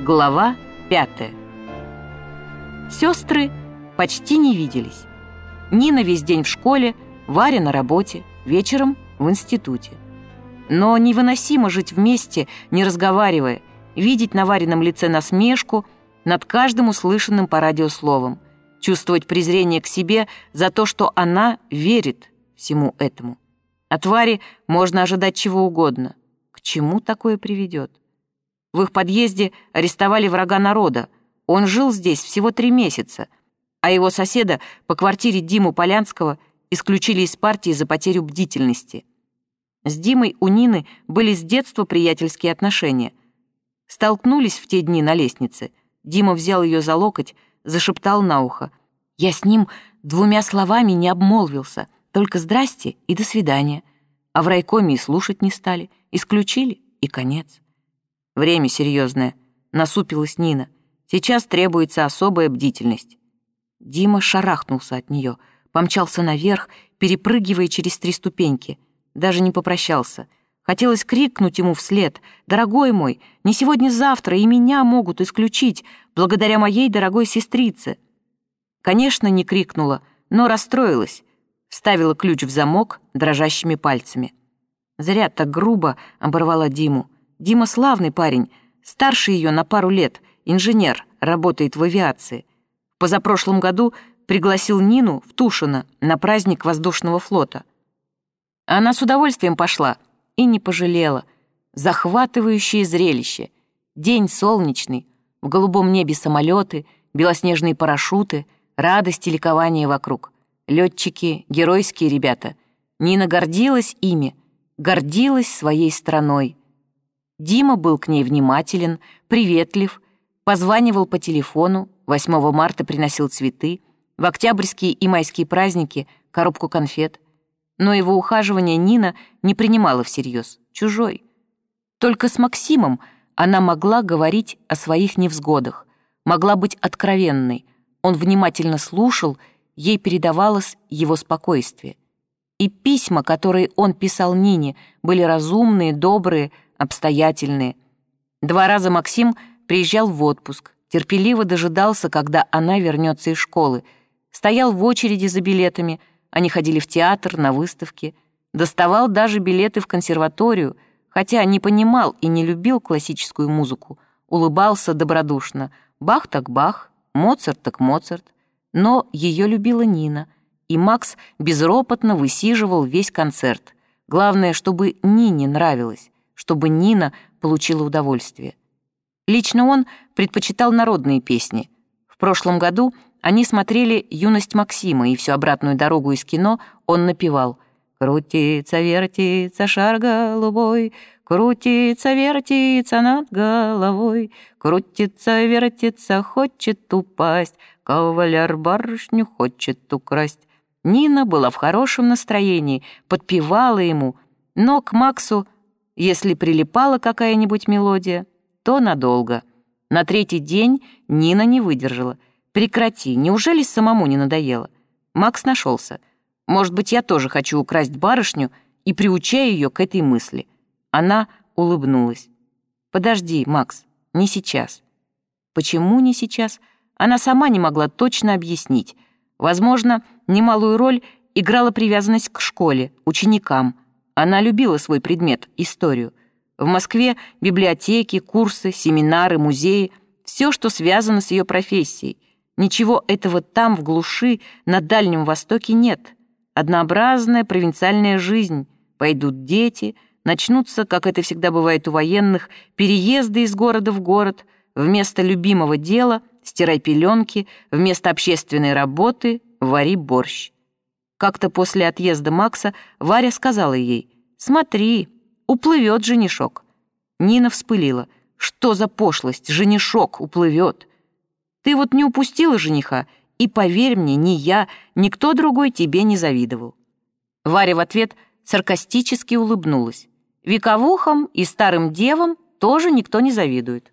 Глава пятая. Сестры почти не виделись. Нина весь день в школе, Варя на работе, вечером в институте. Но невыносимо жить вместе, не разговаривая, видеть на Варином лице насмешку над каждым услышанным по радио словом, чувствовать презрение к себе за то, что она верит всему этому. От Вари можно ожидать чего угодно. К чему такое приведет? В их подъезде арестовали врага народа. Он жил здесь всего три месяца, а его соседа по квартире Диму Полянского исключили из партии за потерю бдительности. С Димой у Нины были с детства приятельские отношения. Столкнулись в те дни на лестнице. Дима взял ее за локоть, зашептал на ухо. «Я с ним двумя словами не обмолвился, только здрасте и до свидания. А в райкоме и слушать не стали, исключили, и конец». Время серьезное, насупилась Нина. Сейчас требуется особая бдительность. Дима шарахнулся от нее, помчался наверх, перепрыгивая через три ступеньки. Даже не попрощался. Хотелось крикнуть ему вслед. «Дорогой мой, не сегодня-завтра и меня могут исключить, благодаря моей дорогой сестрице». Конечно, не крикнула, но расстроилась. Вставила ключ в замок дрожащими пальцами. Зря так грубо оборвала Диму. Дима славный парень, старше ее на пару лет, инженер, работает в авиации. Позапрошлом году пригласил Нину в Тушино на праздник воздушного флота. Она с удовольствием пошла и не пожалела. Захватывающее зрелище. День солнечный, в голубом небе самолеты, белоснежные парашюты, радость и ликование вокруг. Летчики, геройские ребята. Нина гордилась ими, гордилась своей страной. Дима был к ней внимателен, приветлив, позванивал по телефону, 8 марта приносил цветы, в октябрьские и майские праздники — коробку конфет. Но его ухаживание Нина не принимала всерьез, чужой. Только с Максимом она могла говорить о своих невзгодах, могла быть откровенной. Он внимательно слушал, ей передавалось его спокойствие. И письма, которые он писал Нине, были разумные, добрые, обстоятельные. Два раза Максим приезжал в отпуск, терпеливо дожидался, когда она вернется из школы, стоял в очереди за билетами, они ходили в театр, на выставки, доставал даже билеты в консерваторию, хотя не понимал и не любил классическую музыку, улыбался добродушно. Бах так бах, Моцарт так Моцарт. Но ее любила Нина, и Макс безропотно высиживал весь концерт. Главное, чтобы Нине нравилось чтобы Нина получила удовольствие. Лично он предпочитал народные песни. В прошлом году они смотрели «Юность Максима», и всю обратную дорогу из кино он напевал «Крутится, вертится шар голубой, крутится, вертится над головой, крутится, вертится, хочет упасть, кавалер барышню хочет украсть». Нина была в хорошем настроении, подпевала ему, но к Максу если прилипала какая-нибудь мелодия, то надолго. На третий день Нина не выдержала. «Прекрати, неужели самому не надоело?» Макс нашелся. «Может быть, я тоже хочу украсть барышню и приучаю ее к этой мысли». Она улыбнулась. «Подожди, Макс, не сейчас». Почему не сейчас? Она сама не могла точно объяснить. Возможно, немалую роль играла привязанность к школе, ученикам — она любила свой предмет — историю. В Москве библиотеки, курсы, семинары, музеи — все, что связано с ее профессией. Ничего этого там, в глуши, на Дальнем Востоке нет. Однообразная провинциальная жизнь. Пойдут дети, начнутся, как это всегда бывает у военных, переезды из города в город, вместо любимого дела — стирай пеленки, вместо общественной работы — вари борщ. Как-то после отъезда Макса Варя сказала ей, «Смотри, уплывет женишок». Нина вспылила, «Что за пошлость? Женишок уплывет». «Ты вот не упустила жениха, и, поверь мне, ни я, никто другой тебе не завидовал». Варя в ответ саркастически улыбнулась. Вековухам и старым девам тоже никто не завидует.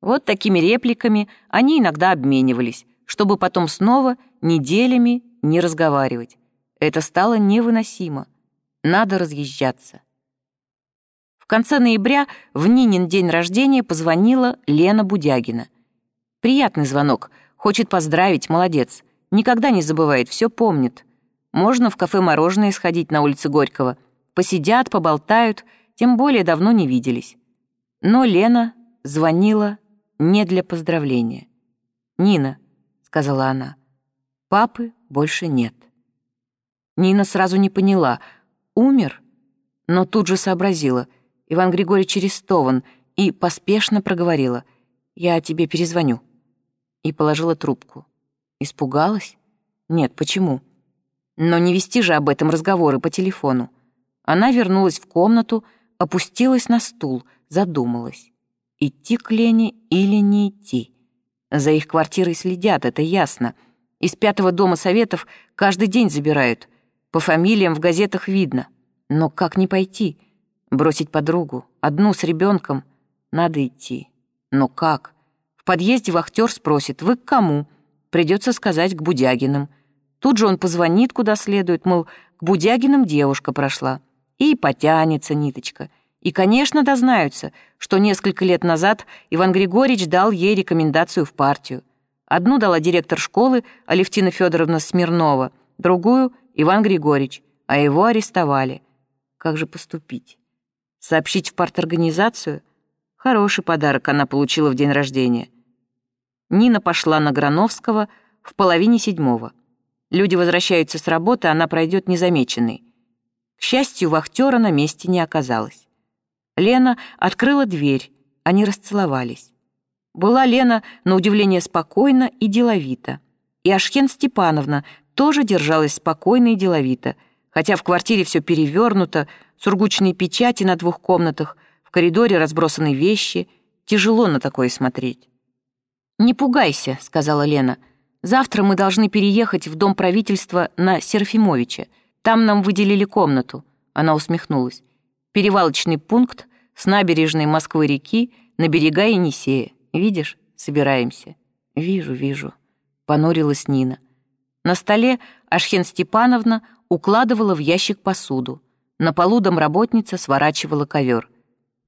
Вот такими репликами они иногда обменивались, чтобы потом снова неделями не разговаривать. Это стало невыносимо. Надо разъезжаться. В конце ноября в Нинин день рождения позвонила Лена Будягина. Приятный звонок, хочет поздравить, молодец. Никогда не забывает, все помнит. Можно в кафе мороженое сходить на улице Горького. Посидят, поболтают, тем более давно не виделись. Но Лена звонила не для поздравления. «Нина», — сказала она, — «папы больше нет». Нина сразу не поняла, умер, но тут же сообразила. Иван Григорьевич арестован и поспешно проговорила. «Я тебе перезвоню». И положила трубку. Испугалась? Нет, почему? Но не вести же об этом разговоры по телефону. Она вернулась в комнату, опустилась на стул, задумалась. Идти к Лене или не идти? За их квартирой следят, это ясно. Из пятого дома советов каждый день забирают. По фамилиям в газетах видно. Но как не пойти? Бросить подругу, одну с ребенком? Надо идти. Но как? В подъезде вахтер спросит, вы к кому? Придется сказать к Будягиным. Тут же он позвонит куда следует, мол, к Будягиным девушка прошла. И потянется ниточка. И, конечно, дознаются, что несколько лет назад Иван Григорьевич дал ей рекомендацию в партию. Одну дала директор школы Алевтина Федоровна Смирнова, другую — Иван Григорьевич, а его арестовали. Как же поступить? Сообщить в парторганизацию? Хороший подарок она получила в день рождения. Нина пошла на Грановского в половине седьмого. Люди возвращаются с работы, она пройдет незамеченной. К счастью, вахтера на месте не оказалось. Лена открыла дверь, они расцеловались. Была Лена, на удивление, спокойна и деловита. И Ашхен Степановна тоже держалась спокойно и деловито — Хотя в квартире все перевернуто, сургучные печати на двух комнатах, в коридоре разбросаны вещи, тяжело на такое смотреть. «Не пугайся», — сказала Лена. «Завтра мы должны переехать в дом правительства на Серафимовича. Там нам выделили комнату». Она усмехнулась. «Перевалочный пункт с набережной Москвы-реки на берега Енисея. Видишь, собираемся». «Вижу, вижу», — понурилась Нина. На столе Ашхен Степановна укладывала в ящик посуду. На полу домработница сворачивала ковер.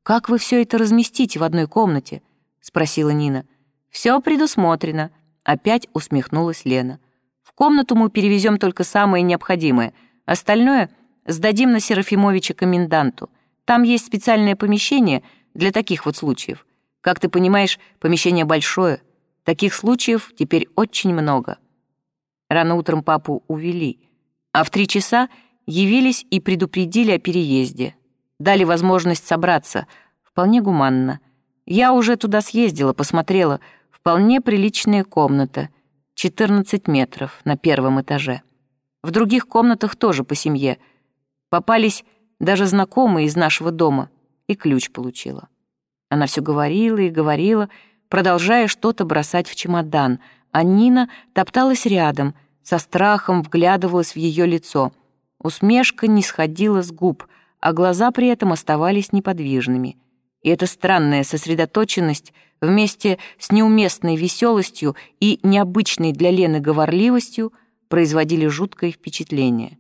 «Как вы все это разместите в одной комнате?» — спросила Нина. «Все предусмотрено», — опять усмехнулась Лена. «В комнату мы перевезем только самое необходимое. Остальное сдадим на Серафимовича коменданту. Там есть специальное помещение для таких вот случаев. Как ты понимаешь, помещение большое. Таких случаев теперь очень много». Рано утром папу увели — а в три часа явились и предупредили о переезде. Дали возможность собраться. Вполне гуманно. Я уже туда съездила, посмотрела. Вполне приличная комната. 14 метров на первом этаже. В других комнатах тоже по семье. Попались даже знакомые из нашего дома. И ключ получила. Она все говорила и говорила, продолжая что-то бросать в чемодан, а Нина топталась рядом — со страхом вглядывалась в ее лицо. Усмешка не сходила с губ, а глаза при этом оставались неподвижными. И эта странная сосредоточенность вместе с неуместной веселостью и необычной для Лены говорливостью производили жуткое впечатление.